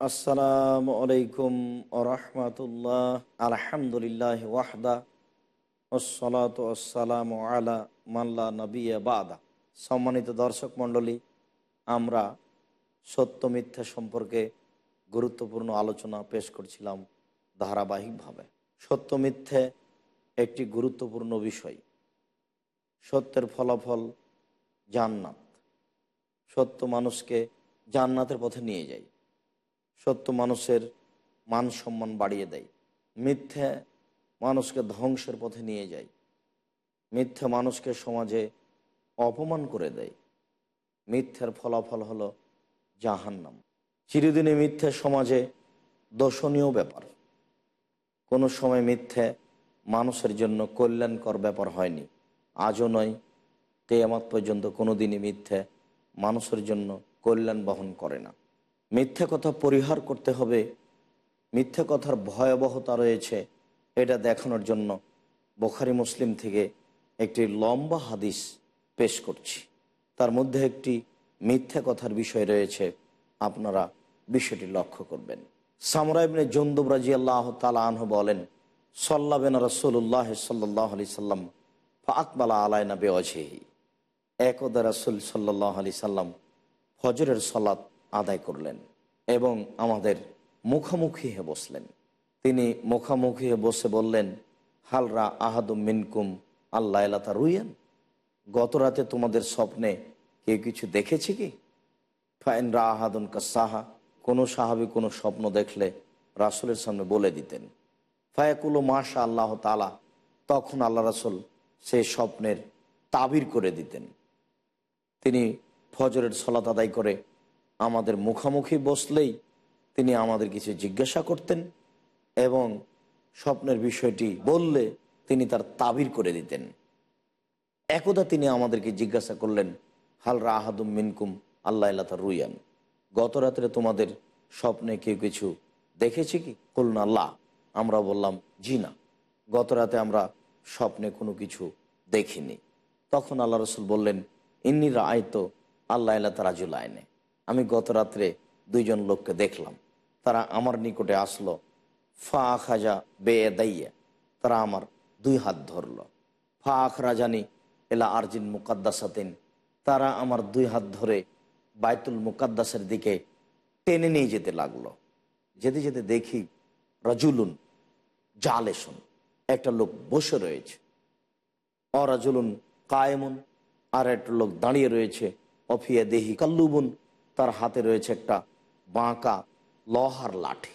আসসালামু আলাইকুম আলহামদুলিল্লাহ ওয়াহদা ওসলাত আলা মাল্লা নবী বাদা। সম্মানিত দর্শক মণ্ডলী, আমরা সত্য মিথ্যা সম্পর্কে গুরুত্বপূর্ণ আলোচনা পেশ করছিলাম ধারাবাহিকভাবে। সত্য মিথ্যে একটি গুরুত্বপূর্ণ বিষয়। সত্যের ফলাফল জান্নাত। সত্য মানুষকে জান্নাতের পথে নিয়ে যায়। সত্য মানুষের মান সম্মান বাড়িয়ে দেয়। মিথ্যে মানুষকে ধ্বংসের পথে নিয়ে যায়। মিথ্যে মানুষকে সমাজে অপমান করে দেয়। মিথ্যের ফলাফল হলো জাহান্নাম। চিরদিনে মিথ্যে সমাজে দর্শনীয় ব্যাপার। কোনো সময় মিথ্যে মানুষের জন্য কল্যাণকর ব্যাপার হয়নি। আজও নয় তেয়ামাত পর্যন্ত কোনো দিনই মিথ্যে মানুষের জন্য কল্যাণ বহন করে না। মিথ্যে কথা পরিহার করতে হবে। মিথ্যে কথার ভয়াবহতা রয়েছে এটা দেখানোর জন্য বোখারি মুসলিম থেকে একটি লম্বা হাদিস পেশ করছি। তার মধ্যে একটি মিথ্যে কথার বিষয় রয়েছে। আপনারা বিষয়টি লক্ষ্য করবেন। সামরাইবনে জন্দুব রাজি আল্লাহ তালা আনহ বলেন সল্লাবেন রসুল্লাহ সাল্লাহ আলি সাল্লাম আকবালা আলাইনা বেওয়াজেহি একদা রসুল সাল্লাহ আলি সাল্লাম ফজরের সলাত আদায় করলেন এবং আমাদের মুখোমুখি হয়ে বসলেন। তিনি মুখামুখি হয়ে বসে বললেন হালরা আহাদুম মিনকুম আল্লাহ এলাতা রুইয়ান? গত রাতে তোমাদের স্বপ্নে কেউ কিছু দেখেছে কি? ফাইনরা আহাদুন কাসাহা কোনো সাহাবি কোনো স্বপ্ন দেখলে রাসুলের সামনে বলে দিতেন। ফায়াকুলো মাশা আল্লাহ তালা তখন আল্লাহ রাসুল সেই স্বপ্নের তাবির করে দিতেন। তিনি ফজরের সলাত আদায় করে আমাদের মুখামুখি বসলেই তিনি আমাদের কিছু জিজ্ঞাসা করতেন এবং স্বপ্নের বিষয়টি বললে তিনি তার তাবির করে দিতেন। একদা তিনি আমাদেরকে জিজ্ঞাসা করলেন, হাল রাহাদুম মিনকুম আল্লাহ তার রুইয়ান? গত রাত্রে তোমাদের স্বপ্নে কেউ কিছু দেখেছি কি? বলুন আল্লাহ। আমরা বললাম, জি না, গত রাতে আমরা স্বপ্নে কোনো কিছু দেখিনি। তখন আল্লাহ রসুল বললেন ইন্নিরা আয়তো আল্লাহ তার তারাজুল আয়নে আমি গত রাত্রে দুইজন লোককে দেখলাম। তারা আমার নিকটে আসলো। ফা খাজা বে দাইয়া তারা আমার দুই হাত ধরল। ফা আখরাজানি এলা আরজিন মুকাদ্দাসাতিন। তারা আমার দুই হাত ধরে বাইতুল মুকাদ্দাসের দিকে টেনে নিয়ে যেতে লাগল। যেতে যেতে দেখি রাজুলুন জালেসুন একটা লোক বসে রয়েছে। অরাজুলুন কায়েমুন। আর একটা লোক দাঁড়িয়ে রয়েছে। অফিয়া দেহি কাল্লুবুন। তার হাতে রয়েছে একটা বাঁকা লহার লাঠি।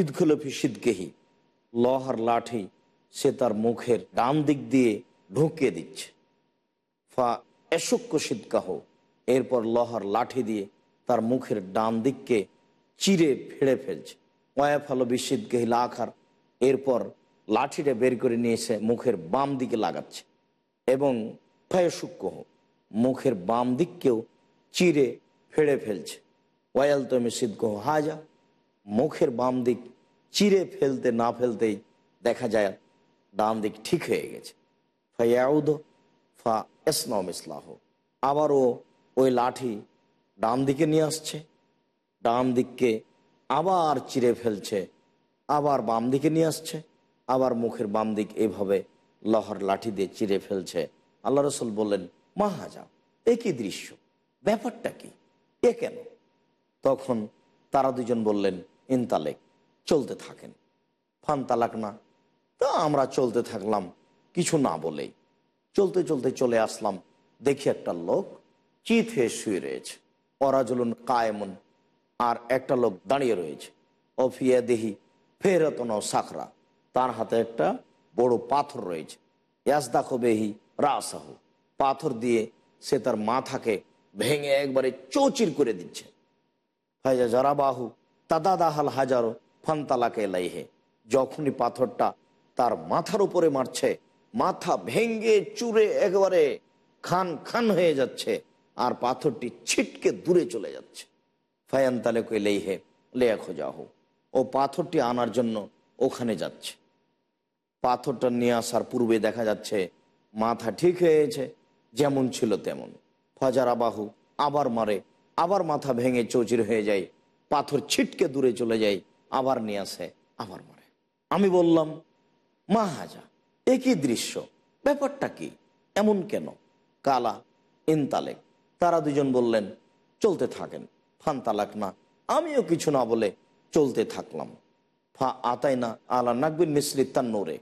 ঈদখুলফি সিদ্ধকেহি লহার লাঠি সে তার মুখের ডান দিক দিয়ে ঢুকিয়ে দিচ্ছে। ফা এসক্য শীতকাহ, এরপর লহার লাঠি দিয়ে তার মুখের ডান দিককে চিরে ফেড়ে ফেলছে। কয়া ফালো বিশিদকেহি লাখার, এরপর লাঠিটা বের করে নিয়ে এসে মুখের বাম দিকে লাগাচ্ছে। এবং ফায়সুক্কহ মুখের বাম দিককেও চিরে ফেড়ে ফেলছে। ওয়াল তুমি সিদ্ধ হাজা, মুখের বাম দিক চিরে ফেলতে না ফেলতেই দেখা যায় ডান দিক ঠিক হয়ে গেছে। ফাউদ ফা এসনম ইসলাহ আবারও ওই লাঠি ডান দিকে নিয়ে আসছে, ডান দিককে আবার চিরে ফেলছে, আবার বাম দিকে নিয়ে আসছে, আবার মুখের বাম দিক এইভাবে লহর লাঠি দিয়ে চিরে ফেলছে। আল্লাহ রসুল বললেন মাহাজা একই দৃশ্য। ব্যাপারটা কি? এ কেন? তখন তারা দুজন বললেন ইনতালেক চলতে থাকেন। ফান তালাক না? তা আমরা চলতে থাকলাম, কিছু না বলেই। চলতে চলতে চলে আসলাম, দেখি একটা লোক চিত হয়ে শুয়ে রয়েছে। অরাজুলুন কায়মন, আর একটা লোক দাঁড়িয়ে রয়েছে। অফিয়া দেহি ফেরতন সাকরা তার হাতে একটা বড় পাথর রয়েছে। ইয়াসদাখো বেহি রাসাহু পাথর দিয়ে সে তার মাথাকে ভেঙে একবারে চৌচির করে দিচ্ছে। ফাইজা যারা বাহু তাদাদাহাল হাজারো ফান্তালাকে লাইহে। যখনই পাথরটা তার মাথার উপরে মারছে, মাথা ভেঙ্গে চুরে একবারে খান খান হয়ে যাচ্ছে আর পাথরটি ছিটকে দূরে চলে যাচ্ছে। ফায়ান তালে কই লেইহে, লেয়া খোঁজাহ। ও পাথরটি আনার জন্য ওখানে যাচ্ছে। পাথরটা নিয়ে আসার পূর্বে দেখা যাচ্ছে মাথা ঠিক হয়েছে, যেমন ছিল তেমন। ফজারা বাহু আবার মারে, আবার মাথা ভেঙে চৌচির হয়ে যায়, পাথর ছিটকে দূরে চলে যায়, আবার নিয়ে আসে, আবার মারে। আমি বললাম, মা হাজা একই দৃশ্য? ব্যাপারটা কি? এমন কেন? কালা, ইনতালেক। তারা দুজন বললেন, চলতে থাকেন। ফান তালাক না। আমিও কিছু না বলে চলতে থাকলাম। ফা আতাই না আলা নাকবিন মিশ্রিত তার নোরে।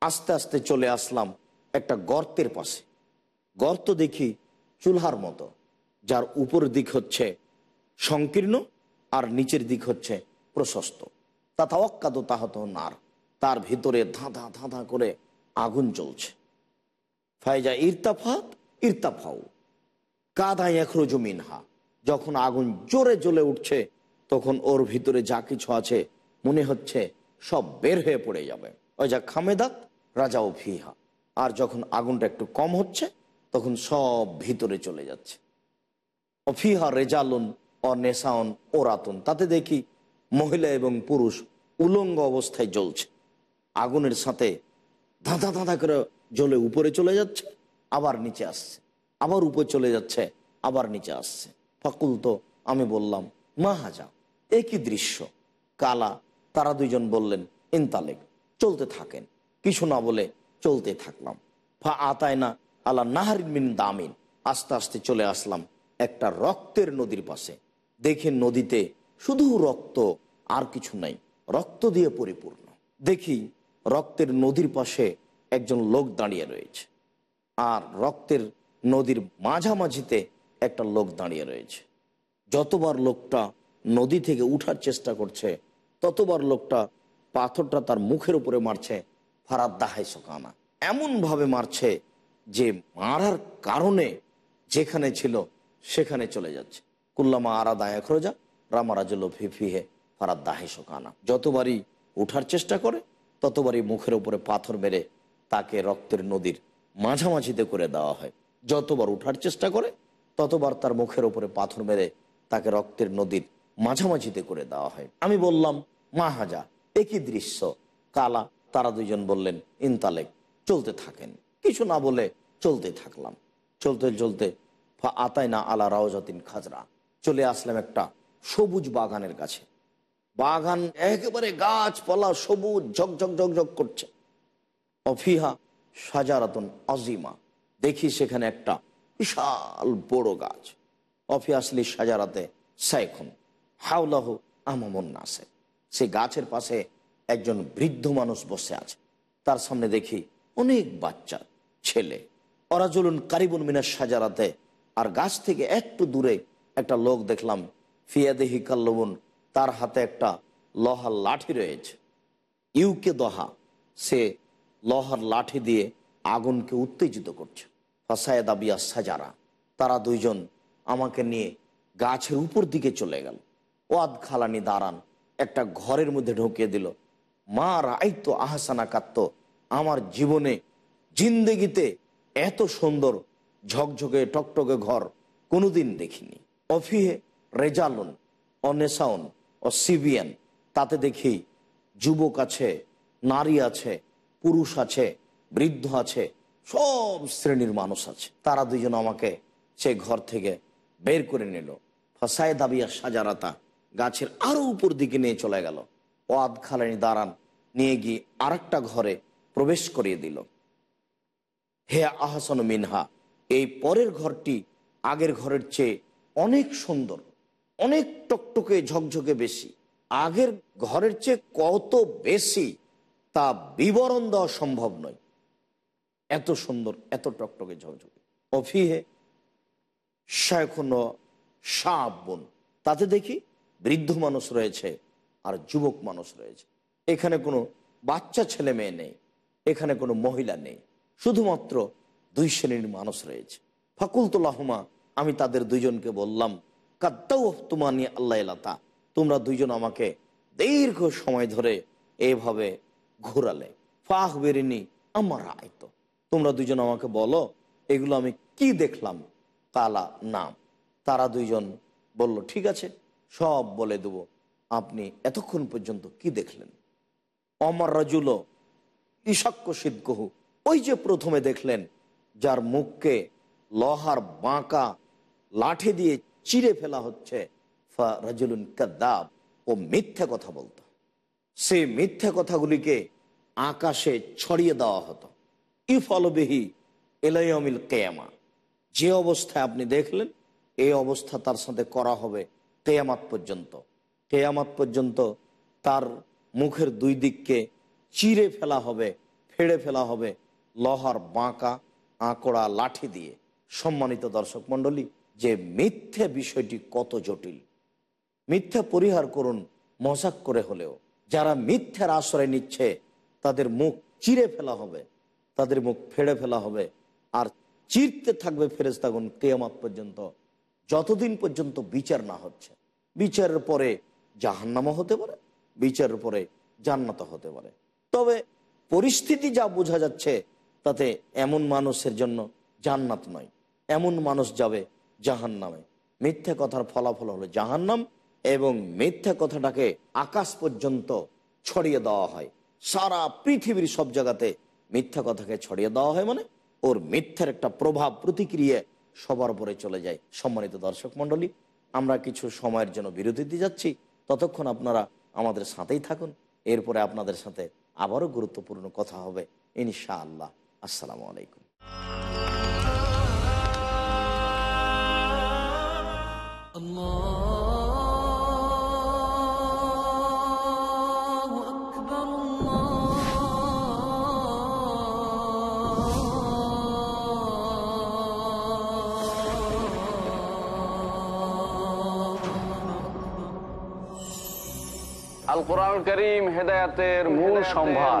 আস্তে আস্তে চলে আসলাম একটা গর্তের পাশে। গর্ত দেখি চুলহার মতো, যার উপর দিক হচ্ছে সংকীর্ণ আর নিচের দিক হচ্ছে প্রশস্ত। তথা অক্কাদ তাহত নার, তার ভিতরে ধাঁধা ধাঁধা করে আগুন জ্বলছে। ফাইজা ইরতাফাত ইরতাফাও কাদায় একরোজ মিনহা, যখন আগুন জোরে জ্বলে উঠছে, তখন ওর ভিতরে যা কিছু আছে মনে হচ্ছে সব বের হয়ে পড়ে যাবে। ওই যা খামেদাত রাজাও ফিহা, আর যখন আগুনটা একটু কম হচ্ছে তখন সব ভিতরে চলে যাচ্ছে। অফিহা রেজালুন ও নেশাউন ওরাতুন। তাতে দেখি মহিলা এবং পুরুষ উলঙ্গ অবস্থায় জ্বলছে। আগুনের সাথে ধাঁধা ধাঁধা করে জ্বলে উপরে চলে যাচ্ছে, আবার নিচে আসছে। আবার উপরে চলে যাচ্ছে, আবার নিচে আসছে। ফাকুল তো আমি বললাম, মা হাজা একই দৃশ্য? কালা, তারা দুইজন বললেন, ইনতালেক, চলতে থাকেন। কিছু না বলে চলতে থাকলাম। ফা আতায় না আল্লাহ নাহারিন মিন দামিন। আস্তে আস্তে চলে আসলাম একটা রক্তের নদীর পাশে। দেখে নদীতে শুধু রক্ত আর কিছু নাই, রক্ত দিয়ে পরিপূর্ণ। দেখি রক্তের নদীর পাশে একজন লোক দাঁড়িয়ে রয়েছে আর রক্তের নদীর মাঝামাঝিতে একটা লোক দাঁড়িয়ে রয়েছে। যতবার লোকটা নদী থেকে উঠার চেষ্টা করছে, ততবার লোকটা পাথরটা তার মুখের উপরে মারছে ফারাদ দাহাই সকানা। এমনভাবে মারছে যে মারার কারণে যেখানে ছিল, সেখানে চলে যাচ্ছে। কুল্লামা আরা দায়া খরজা রামারাজুল ফিফিহে ফারাদ দাহে শোকানা যতবারই উঠার চেষ্টা করে, ততবারই মুখের উপরে পাথর মেরে তাকে রক্তের নদীর মাঝামাঝিতে করে দেওয়া হয়। যতবার উঠার চেষ্টা করে, ততবার তার মুখের উপরে পাথর মেরে তাকে রক্তের নদীর মাঝামাঝিতে করে দেওয়া হয়। আমি বললাম, মা হাজা, একই দৃশ্য। কালা তারা দুজন বললেন, ইনতালেক, চলতে থাকেন। কিছু না বলে চলতে থাকলাম। চলতে চলতে আতাই না আলা রাওজাতিন খাজরা। চলে আসলাম একটা সবুজ বাগানের কাছে। বাগান একেবারে গাছপালা সবুজ, ঝকঝক ঝকঝক করছে। অফিহা সাজারাতন আজিমা দেখি সেখানে একটা বিশাল বড় গাছ। অফি আসলি সাজারাতে সাইখন। হাওলাহ আমামন নাসে। সে গাছের পাশে একজন বৃদ্ধ মানুষ বসে আছে। তার সামনে দেখি অনেক বাচ্চা, ছেলে। ওরা চলুন কারিবুন মিনার সাজারাতে আর গাছ থেকে একটু দূরে একটা লোক দেখলাম, ফিয়াদেহি কাল্লবুন, তার হাতে একটা লহার লাঠি রয়েছে। ইউকে দহা, সে লহার লাঠি দিয়ে আগুনকে উত্তেজিত করছে। ফাসায় দাবিয়া সাজারা, তারা দুইজন আমাকে নিয়ে গাছের উপর দিকে চলে গেল। ওয়াদ খালানি দাঁড়ান, একটা ঘরের মধ্যে ঢুকিয়ে দিল। মা রাই তো আহসানা কাত্ত, আমার জীবনে জিন্দেগিতে এত সুন্দর ঝকঝকে টকটকে ঘর কোনোদিন দেখিনি। অফিহে রেজালুন, অনেসাউন, ও সিবিয়ান তাতে দেখি যুবক আছে, নারী আছে, পুরুষ আছে, বৃদ্ধ আছে, সব শ্রেণির মানুষ আছে। তারা দুজন আমাকে সে ঘর থেকে বের করে নিল। ফসায় দাবিয়া সাজারাতা গাছের আরও উপর দিকে নিয়ে চলে গেল। ওয়াদ খালানি দাঁড়ান নিয়ে গিয়ে আর ঘরে প্রবেশ করিয়ে দিল। হে আহসান মিনহা, এই পরের ঘরটি আগের ঘরের চেয়ে অনেক সুন্দর, অনেক টকটকে ঝকঝকে বেশি। আগের ঘরের চেয়ে কত বেশি তা বিবরণ দেওয়া সম্ভব নয়। এত সুন্দর, এত টকটকে ঝকঝকে। অফিহে শেখুন সাবন তাতে দেখি বৃদ্ধ মানুষ রয়েছে আর যুবক মানুষ রয়েছে। এখানে কোনো বাচ্চা ছেলে মেয়ে নেই, এখানে কোনো মহিলা নেই। শুধুমাত্র দুই শ্রেণির মানুষ রয়েছে। ফাকুলতুল্লাহমা, আমি তাদের দুইজনকে বললাম, কাদ্দাউ তুমানি আল্লাহ এলাতা তোমরা দুইজন আমাকে দীর্ঘ সময় ধরে এভাবে ঘোরালে। ফাহ বেরিনি আমার আয়তো তোমরা দুজন আমাকে বলো, এগুলো আমি কি দেখলাম? কালা নাম তারা দুইজন বলল, ঠিক আছে, সব বলে দেব। আপনি এতক্ষণ পর্যন্ত কি দেখলেন? অমর রাজুল ইশাক্য সিদ্ধহু ওই যে প্রথমে দেখলেন, যার মুখকে লহার বাঁকা লাঠি দিয়ে চিরে ফেলা হচ্ছে রাজুলুন কাদ্দাব, ও মিথ্যা কথা বলতো। সেই মিথ্যা কথাগুলিকে আকাশে ছড়িয়ে দেওয়া হতো। ইফলবিহি এলাইমিল কেয়ামা। যে অবস্থায় আপনি দেখলেন, এই অবস্থা তার সাথে করা হবে কেয়ামাত পর্যন্ত। কেয়ামাত পর্যন্ত তার মুখের দুই দিককে চিরে ফেলা হবে, ফেড়ে ফেলা হবে লহার বাঁকা আঁকড়া লাঠি দিয়ে সম্মানিত দর্শক মণ্ডলী, যে মিথ্যে বিষয়টি কত জটিল। মিথ্যা পরিহার করুন মজাক করে হলেও। যারা মিথ্যার আশ্রয় নিচ্ছে, তাদের মুখ চিরে ফেলা হবে, তাদের মুখ ফেড়ে ফেলা হবে, আর চিরতে থাকবে ফেরেস্তাগুন কেয়ামাত পর্যন্ত, যতদিন পর্যন্ত বিচার না হচ্ছে। বিচারের পরে জাহান্নামা হতে পারে, বিচারের পরে জান্নাত হতে পারে। তবে পরিস্থিতি যা বোঝা যাচ্ছে তাতে এমন মানুষের জন্য জান্নাত নয়। এমন মানুষ যাবে জাহান্নামে। মিথ্যা কথার ফলাফল হলো জাহান্নাম এবং মিথ্যা কথাটাকে আকাশ পর্যন্ত ছড়িয়ে দেওয়া হয়। সারা পৃথিবীর সব জায়গাতে মিথ্যা কথাকে ছড়িয়ে দেওয়া হয় মানে ওর মিথ্যার একটা প্রভাব প্রতিক্রিয়া সবার উপরে চলে যায়। সম্মানিত দর্শক মণ্ডলী, আমরা কিছু সময়ের জন্য বিরতিতে যাচ্ছি। ততক্ষণ আপনারা আমাদের সাথেই থাকুন। এরপরে আপনাদের সাথে আবারও গুরুত্বপূর্ণ কথা হবে ইনশা আল্লাহ আসসালামু আলাইকুম। Allah আল কোরআন করিম হেদায়াতের মূল সম্ভার।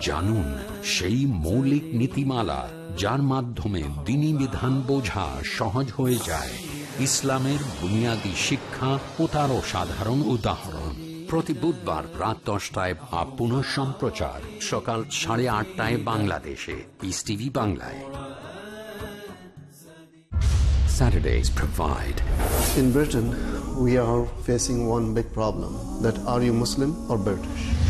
জানুন সেই মৌলিক নীতিমালা যার মাধ্যমে দিনী বিধান বোঝা সহজ হয়ে যায়। ইসলামের বুনিয়াদী শিক্ষা ও তারও সাধারণ উদাহরণ। প্রতি বুধবার রাত দশটায় বা পুনঃ সম্প্রচার সকাল সাড়ে আটটায় বাংলাদেশে। পিস টিভি বাংলায়। Saturdays provide In Britain, we are facing one big problem that are you Muslim or British?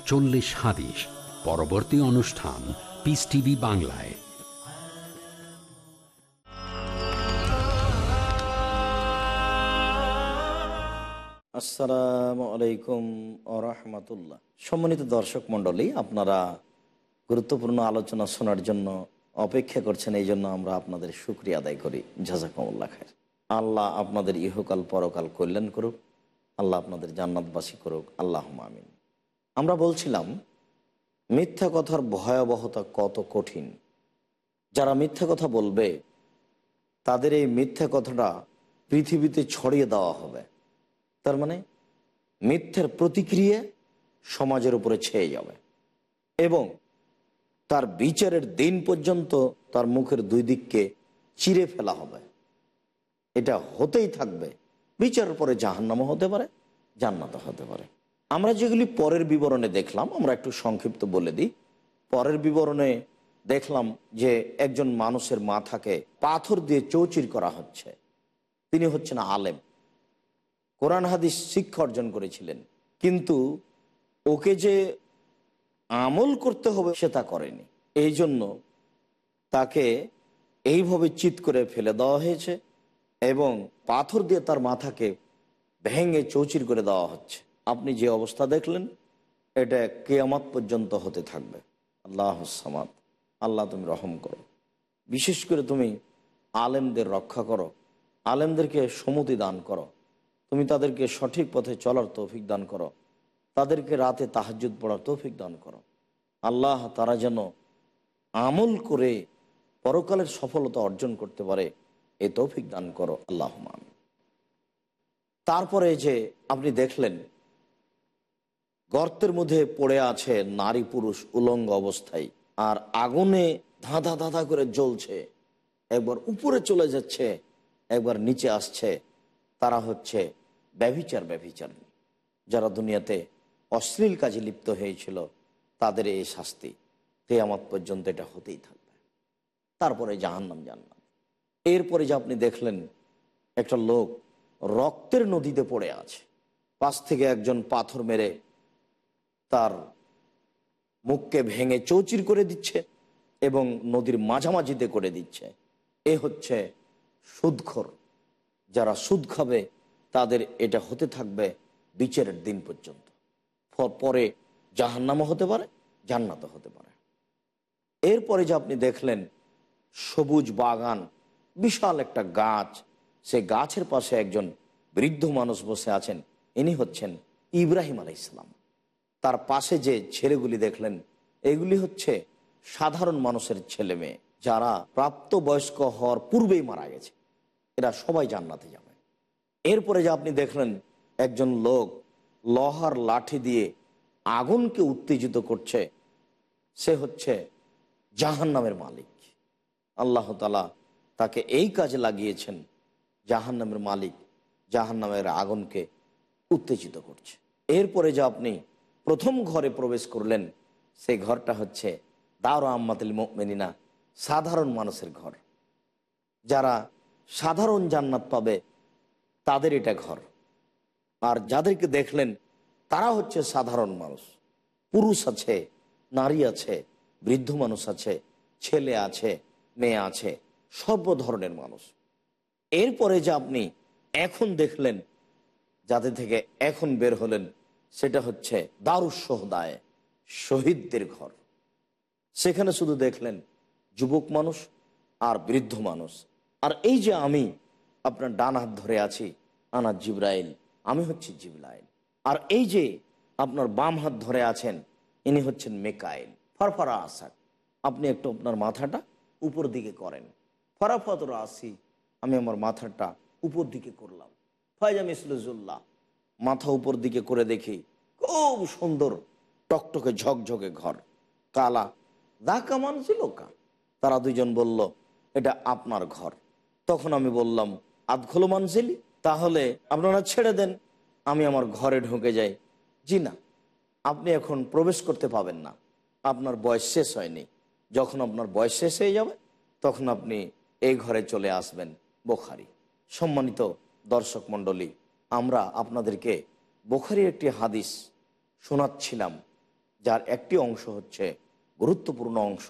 চল্লিশ হাদিস। পরবর্তী অনুষ্ঠান পিস টিভি বাংলায়। আসসালামু আলাইকুম ও রহমতুল্লাহ। সম্মানিত দর্শক মণ্ডলী, আপনারা গুরুত্বপূর্ণ আলোচনা শোনার জন্য অপেক্ষা করছেন, এই জন্য আমরা আপনাদের সুক্রিয়া আদায় করি। জাজাকমুল্লা খায় আল্লাহ আপনাদের ইহকাল পরকাল কল্যাণ করুক, আল্লাহ আপনাদের জান্নাতবাসী করুক। আল্লাহ আমিন। আমরা বলছিলাম, মিথ্যা কথার ভয়াবহতা কত কঠিন। যারা মিথ্যা কথা বলবে, তাদের এই মিথ্যা কথাটা পৃথিবীতে ছড়িয়ে দেওয়া হবে। তার মানে মিথ্যের প্রতিক্রিয়া সমাজের উপরে ছেয়ে যাবে। এবং তার বিচারের দিন পর্যন্ত তার মুখের দুই দিককে চিরে ফেলা হবে। এটা হতেই থাকবে। বিচারের পরে জাহান্নামও হতে পারে, জান্নাতও হতে পারে। আমরা যেগুলি পরের বিবরণে দেখলাম, আমরা একটু সংক্ষিপ্ত বলে দিই। পরের বিবরণে দেখলাম যে একজন মানুষের মাথাকে পাথর দিয়ে চৌচির করা হচ্ছে। তিনি হচ্ছেন আলেম। কোরআন হাদিস শিক্ষা অর্জন করেছিলেন। কিন্তু ওকে যে আমল করতে হবে, সে তা করেনি। এই জন্য তাকে এইভাবে চিত করে ফেলে দেওয়া হয়েছে এবং পাথর দিয়ে তার মাথাকে ভেঙে চৌচির করে দেওয়া হচ্ছে। আপনি যে অবস্থা দেখলেন, এটা কেয়ামত পর্যন্ত হতে থাকবে। আল্লাহ সামাদ। আল্লাহ তুমি রহম করো। বিশেষ করে তুমি আলেমদের রক্ষা করো, আলেমদেরকে সমতি দান করো, তুমি তাদেরকে সঠিক পথে চলার তৌফিক দান করো, তাদেরকে রাতে তাহাজুদ পড়ার তৌফিক দান করো। আল্লাহ তারা যেন আমল করে পরকালের সফলতা অর্জন করতে পারে এই তৌফিক দান করো। আল্লাহ তারপরে যে আপনি দেখলেন গর্তের মধ্যে পড়ে আছে নারী পুরুষ উলঙ্গ অবস্থায়। আর আগুনে ধাঁধা ধাঁধা করে জ্বলছে। একবার উপরে চলে যাচ্ছে, একবার নিচে আসছে। তারা হচ্ছে ব্যভিচার ব্যভিচার। যারা দুনিয়াতে অশ্লীল কাজে লিপ্ত হয়েছিল, তাদের এই শাস্তি কেয়ামত পর্যন্ত এটা হতেই থাকবে। তারপরে জাহান্নাম, জান্নাত। এরপরে যে আপনি দেখলেন, একটা লোক রক্তের নদীতে পড়ে আছে। পাশ থেকে একজন পাথর মেরে তার মুখকে ভেঙে চৌচির করে দিচ্ছে এবং নদীর মাঝামাঝিতে করে দিচ্ছে। এ হচ্ছে সুদখোর। যারা সুদ খাবে, তাদের এটা হতে থাকবে বিচারের দিন পর্যন্ত। পরে জাহান্নামও হতে পারে, জান্নাতও হতে পারে। এরপরে যে আপনি দেখলেন, সবুজ বাগান, বিশাল একটা গাছ। সে গাছের পাশে একজন বৃদ্ধ মানুষ বসে আছেন। ইনি হচ্ছেন ইব্রাহিম আলাই ইসলাম তার পাশে যে ছেলেগুলি দেখলেন, এগুলি হচ্ছে সাধারণ মানুষের ছেলে মেয়ে, যারা প্রাপ্ত বয়স্ক হওয়ার পূর্বেই মারা গেছে। এরা সবাই জান্নাতে যাবে। এরপরে যে আপনি দেখলেন, একজন লোক লোহার লাঠি দিয়ে আগুনকে উত্তেজিত করছে, সে হচ্ছে জাহান নামের মালিক। আল্লাহ তালা তাকে এই কাজে লাগিয়েছেন জাহান নামের মালিক জাহান নামের আগুনকে উত্তেজিত করছে। এরপরে যে আপনি প্রথম ঘরে প্রবেশ করলেন, সেই ঘরটা হচ্ছে দাওরা আম্মাতুল মেনিনা সাধারণ মানুষের ঘর। যারা সাধারণ জান্নাত পাবে, তাদের এটা ঘর। আর যাদেরকে দেখলেন, তারা হচ্ছে সাধারণ মানুষ। পুরুষ আছে, নারী আছে, বৃদ্ধ মানুষ আছে, ছেলে আছে, মেয়ে আছে, সর্ব ধরনের মানুষ। এরপরে যে আপনি এখন দেখলেন, যাদের থেকে এখন বের হলেন সেটা হচ্ছে দারুসোহদায়, শহীদদের ঘর। সেখানে শুধু দেখলেন যুবক মানুষ আর বৃদ্ধ মানুষ। আর এই যে আমি আপনার ডান হাত ধরে আছি, আনা জিব্রাইল, আমি হচ্ছি জিবলাইল আর এই যে আপনার বাম হাত ধরে আছেন, ইনি হচ্ছেন মেকাইল। ফরফরা আসাক, আপনি একটু আপনার মাথাটা উপর দিকে করেন। ফরাফতরা আসি, আমি আমার মাথাটা উপর দিকে করলাম। ফয়জা মিসলুজুল্লাহ মাথা উপর দিকে করে দেখি, খুব সুন্দর টকটকে ঝকঝকে ঘর। কালা। দা কামান ছিল কা তারা দুইজন বলল, এটা আপনার ঘর। তখন আমি বললাম আধখোলো মানছিলি তাহলে আপনারা ছেড়ে দেন। আমি আমার ঘরে ঢুকে যাই। জি না, আপনি এখন প্রবেশ করতে পাবেন না। আপনার বয়স শেষ হয়নি। যখন আপনার বয়স শেষ হয়ে যাবে, তখন আপনি এই ঘরে চলে আসবেন, বোখারি। সম্মানিত দর্শক মণ্ডলী আমরা আপনাদেরকে বোখারির একটি হাদিস শোনাচ্ছিলাম, যার একটি অংশ হচ্ছে গুরুত্বপূর্ণ অংশ,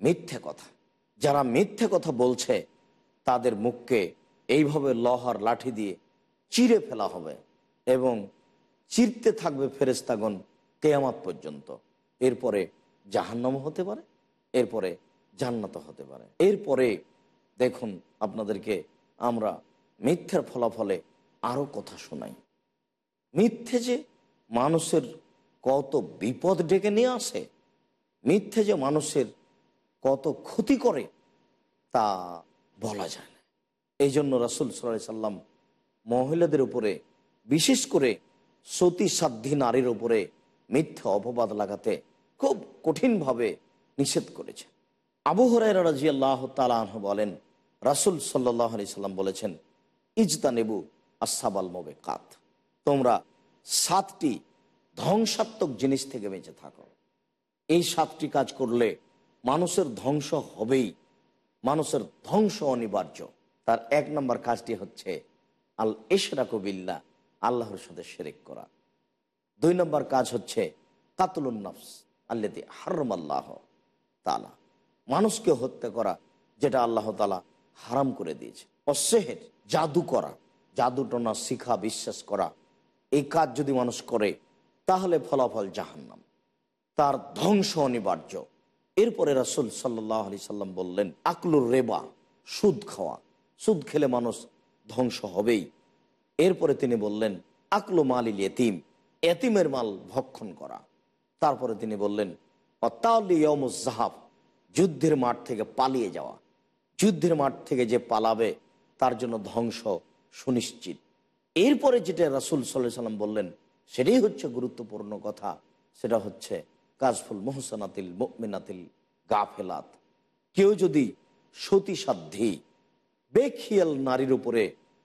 মিথ্যে কথা। যারা মিথ্যে কথা বলছে, তাদের মুখকে এইভাবে লহার লাঠি দিয়ে চিরে ফেলা হবে এবং চিরতে থাকবে ফেরেস্তাগণ কেয়ামাত পর্যন্ত। এরপরে জাহান্নাম হতে পারে, এরপরে জান্নাত হতে পারে। এরপরে দেখুন, আপনাদেরকে আমরা মিথ্যের ফলাফলে আরও কথা শোনাই। মিথ্যে যে মানুষের কত বিপদ ডেকে নিয়ে আসে, মিথ্যে যে মানুষের কত ক্ষতি করে, তা বলা যায় না। এই জন্য রাসুল সাল্লাহ সাল্লাম মহিলাদের উপরে, বিশেষ করে সতী সাধ্যী নারীর উপরে মিথ্যে অপবাদ লাগাতে খুব কঠিনভাবে নিষেধ করেছে আবু হরাই রাজি আল্লাহ তালাহ বলেন, রাসুল সাল্লাহ আলি সাল্লাম বলেছেন ইজতা নেবু আসাবাল মবে কাত তোমরা সাতটি ধ্বংসাত্মক জিনিস থেকে বেঁচে থাকো। এই সাতটি কাজ করলে মানুষের ধ্বংস হবেই। মানুষের ধ্বংস অনিবার্য। তার এক নম্বর কাজটি হচ্ছে আল এশরাকবিল্লা আল্লাহর সাথে সেরেক করা। দুই নম্বর কাজ হচ্ছে কাতলুন নফস আল্লাদি হারম আল্লাহ তালা মানুষকে হত্যা করা, যেটা আল্লাহ তালা হারাম করে দিয়েছে। অসেহের, জাদু করা। জাদুটনা শিখা বিশ্বাস করা। এই কাজ যদি মানুষ করে, তাহলে ফলাফল জাহান্নাম। তার ধ্বংস অনিবার্য। এরপরে রাসুল সাল্লাহ আলি সাল্লাম বললেন, আকলুর রেবা, সুদ খাওয়া। সুদ খেলে মানুষ ধ্বংস হবেই। এরপরে তিনি বললেন, আকলু মালিল এতিম এতিমের মাল ভক্ষণ করা। তারপরে তিনি বললেন জাহাব, যুদ্ধের মাঠ থেকে পালিয়ে যাওয়া। যুদ্ধের মাঠ থেকে যে পালাবে, তার জন্য ধ্বংস সুনিশ্চিত। এরপরে যেটা রাসুল সাল্লাহ সাল্লাম বললেন, সেটাই হচ্ছে গুরুত্বপূর্ণ কথা। সেটা হচ্ছে কাজফুল মোহসানাতিল মিনাতিল গাফেলাত। কেউ যদি সতী সাধ্যী বেখিয়াল নারীর উপরে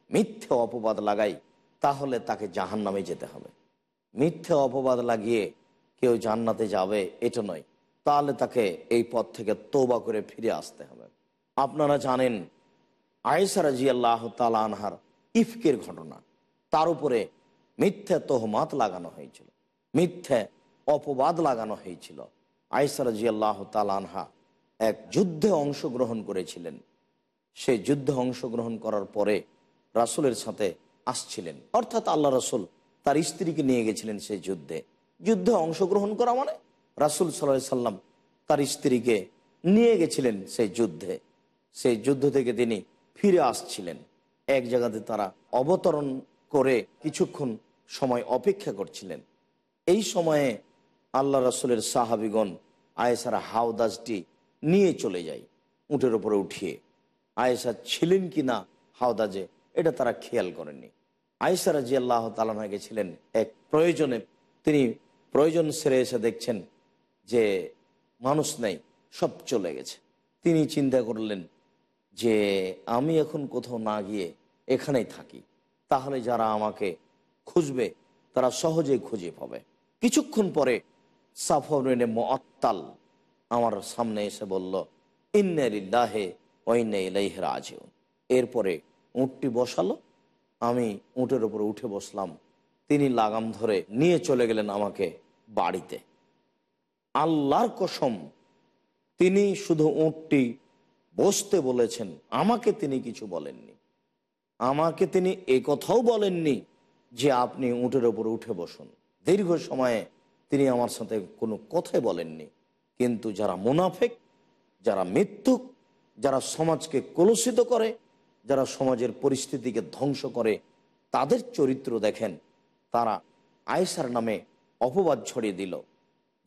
মিথ্যে অপবাদ লাগাই তাহলে তাকে জাহান নামে যেতে হবে। মিথ্যে অপবাদ লাগিয়ে কেউ জান্নাতে যাবে, এটা নয়। তাহলে তাকে এই পথ থেকে তোবা করে ফিরে আসতে হবে। আপনারা জানেন আয়েসারা জি আল্লাহ তালা আনহার ইফকের ঘটনা। তার উপরে মিথ্যে তোহমাত লাগানো হয়েছিল। মিথ্যে অপবাদ লাগানো হয়েছিল। আয়েসারা জি আল্লাহ তালা আনহা এক যুদ্ধে অংশগ্রহণ করেছিলেন। সেই যুদ্ধে অংশগ্রহণ করার পরে রাসুলের সাথে আসছিলেন। অর্থাৎ আল্লাহ রসুল তার স্ত্রীকে নিয়ে গেছিলেন সেই যুদ্ধে। যুদ্ধে অংশগ্রহণ করা মানে রাসুল সাল্লাহ সাল্লাম তার স্ত্রীকে নিয়ে গেছিলেন সেই যুদ্ধে। সেই যুদ্ধ থেকে তিনি ফিরে আসছিলেন। এক জায়গাতে তারা অবতরণ করে কিছুক্ষণ সময় অপেক্ষা করছিলেন। এই সময়ে আল্লাহ রসুলের সাহাবিগণ আয়েসার হাওদাজটি নিয়ে চলে যায়, উটের ওপরে উঠিয়ে। আয়েসা ছিলেন কি না হাওদাজে, এটা তারা খেয়াল করেননি। আয়েসা রাজি আল্লাহ তালানা গেছিলেন এক প্রয়োজনে। তিনি প্রয়োজন সেরে এসে দেখছেন যে মানুষ নেই, সব চলে গেছে। তিনি চিন্তা করলেন যে আমি এখন কোথাও না গিয়ে এখানেই থাকি, তাহলে যারা আমাকে খুঁজবে, তারা সহজেই খুঁজে পাবে। কিছুক্ষণ পরে সাফরিনে মত্তাল আমার সামনে এসে বলল ইন্নারিল্লাহে ওইনে ইলাইহ রাজিউন। এরপরে উঁটটি বসালো, আমি উঁটের ওপরে উঠে বসলাম। তিনি লাগাম ধরে নিয়ে চলে গেলেন আমাকে বাড়িতে। আল্লাহর কসম, তিনি শুধু উঁটটি বসতে বলেছেন, আমাকে তিনি কিছু বলেননি। আমাকে তিনি এ কথাও বলেননি যে আপনি উঁটের ওপরে উঠে বসুন। দীর্ঘ সময়ে তিনি আমার সাথে কোনো কথাই বলেননি। কিন্তু যারা মুনাফেক, যারা মৃত্যুক, যারা সমাজকে কলুষিত করে, যারা সমাজের পরিস্থিতিকে ধ্বংস করে, তাদের চরিত্র দেখেন, তারা আয়েসার নামে অপবাদ ছড়িয়ে দিল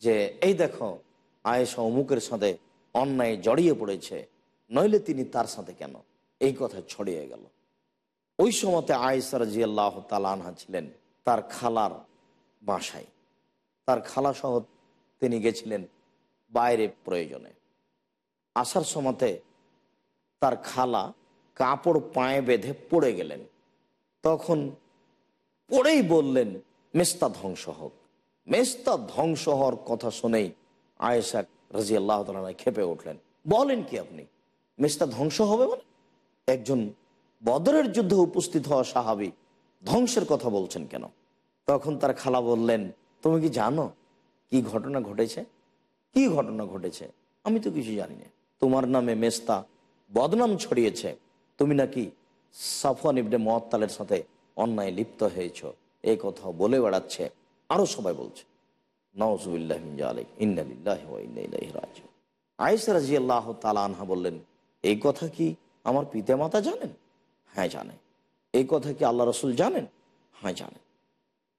যে, এই দেখো, আয়েশা অমুকের সাথে অন্যায় জড়িয়ে পড়েছে। নইলে তিনি তার সাথে কেন? এই কথা ছড়িয়ে গেল। ওই সময়তে আয়েসার জি আল্লাহ তালানহা ছিলেন তার খালার বাসায়। তার খালা সহ তিনি গেছিলেন বাইরে প্রয়োজনে। আসার সময়তে তার খালা কাপড় পায়ে বেঁধে পড়ে গেলেন। তখন পড়েই বললেন মেস্তা ধ্বংস হোক। মেস্তা ধ্বংস হওয়ার কথা শুনেই আয়েশা রাজি আল্লাহ তালা খেপে উঠলেন। বলেন কি আপনি? মেস্তা ধ্বংস হবে মানে একজন বদরের যুদ্ধে উপস্থিত হওয়া সাহাবি ধ্বংসের কথা বলছেন কেন? তখন তার খালা বললেন, তুমি কি জানো কি ঘটনা ঘটেছে? কি ঘটনা ঘটেছে? আমি তো কিছু জানি না। তোমার নামে মেস্তা বদনাম ছড়িয়েছে। তুমি নাকি সাফওয়ান ইবনে মহাত্তালের সাথে অন্যায় লিপ্ত হয়েছ। এই কথা বলে বেড়াচ্ছে। আরও সবাই বলছে নওয়াজুবিল্লাহ আলিক ইলাইহি রাজিউন। আয়েশা আনহা বললেন এই কথা কি আমার পিতামাতা জানেন? হ্যাঁ জানে এই কথা কি আল্লাহ রসুল জানেন? হ্যাঁ জানেন।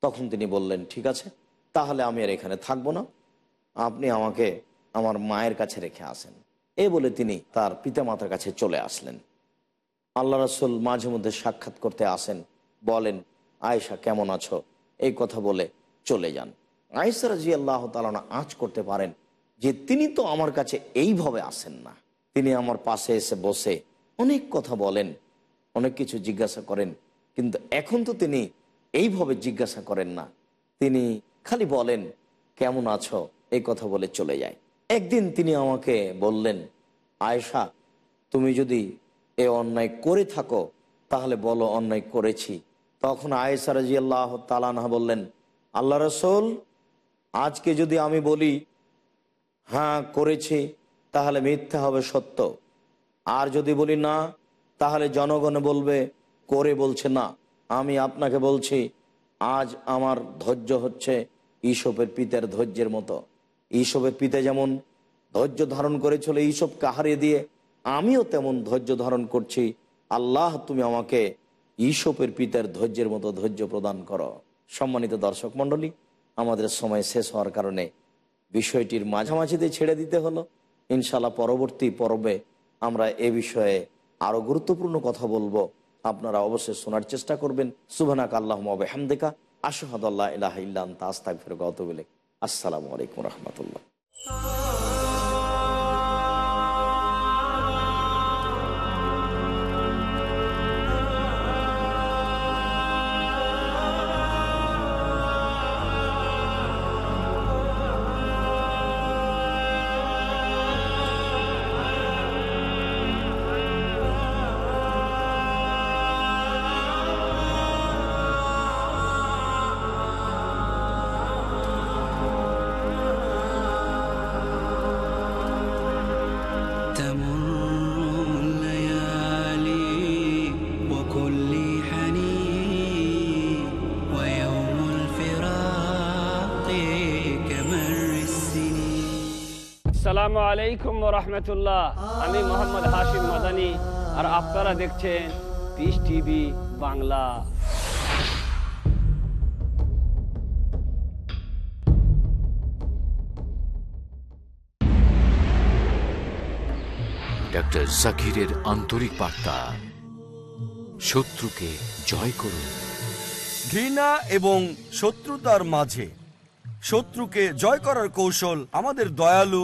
তখন তিনি বললেন, ঠিক আছে, তাহলে আমি আর এখানে থাকব না। আপনি আমাকে আমার মায়ের কাছে রেখে আসেন। এ বলে তিনি তার পিতামাতার কাছে চলে আসলেন। আল্লাহ রসুল মাঝে মধ্যে সাক্ষাৎ করতে আসেন, বলেন, আয়েশা, কেমন আছো? এই কথা বলে চলে যান। আয়েশা রাজি আল্লাহ তালানা আঁচ করতে পারেন যে, তিনি তো আমার কাছে এইভাবে আসেন না। তিনি আমার পাশে এসে বসে অনেক কথা বলেন, অনেক কিছু জিজ্ঞাসা করেন, কিন্তু এখন তো তিনি এইভাবে জিজ্ঞাসা করেন না। তিনি খালি বলেন, কেমন আছো? এই কথা বলে চলে যায়। একদিন তিনি আমাকে বললেন, আয়েশা, তুমি যদি এ অন্যায় করে থাকো, তাহলে বলো অন্যায় করেছি। তখন আয়েশা রাজি আল্লাহ তালানহা বললেন, আল্লাহ রসুল, আজকে যদি আমি বলি হ্যাঁ করেছি তাহলে মিথ্যা হবে সত্য। আর যদি বলি না, তাহলে জনগণে বলবে, করে বলছে না। আমি আপনাকে বলছি, আজ আমার ধৈর্য হচ্ছে ঈশপের পিতার ধৈর্যের মতো। ঈশপের পিতা যেমন ধৈর্য ধারণ করেছিল ঈশপকে হারিয়ে দিয়ে আমিও তেমন ধৈর্য ধারণ করছি। আল্লাহ, তুমি আমাকে ঈশপের পিতার ধৈর্যের মতো ধৈর্য প্রদান করো। সম্মানিত দর্শক মণ্ডলী, আমাদের সময় শেষ হওয়ার কারণে বিষয়টির মাঝামাঝিতে ছেড়ে দিতে হলো। ইনশাল্লাহ পরবর্তী পর্বে আমরা এ বিষয়ে আরও গুরুত্বপূর্ণ কথা বলব। আপনারা অবশ্যই শোনার চেষ্টা করবেন। সুবানাক আল্লাহ হামদেকা আশহাদ আল্লাহ ইলাহ ইল্লান তাস্তাক ফের গত বলে আসসালামু আলাইকুম রহমতুল্লাহ। সালামু আলাইকুম রহমতুল্লাহ। আমি মোহাম্মদ হাশিম মাদানি আর আপনারা দেখছেন পিস টিভি বাংলা। ডক্টর জাকিরের আন্তরিক বার্তা। শত্রুকে জয় করুন। ঘৃণা এবং শত্রুতার মাঝে শত্রুকে জয় করার কৌশল আমাদের দয়ালু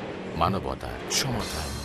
মানবতার সমাধান।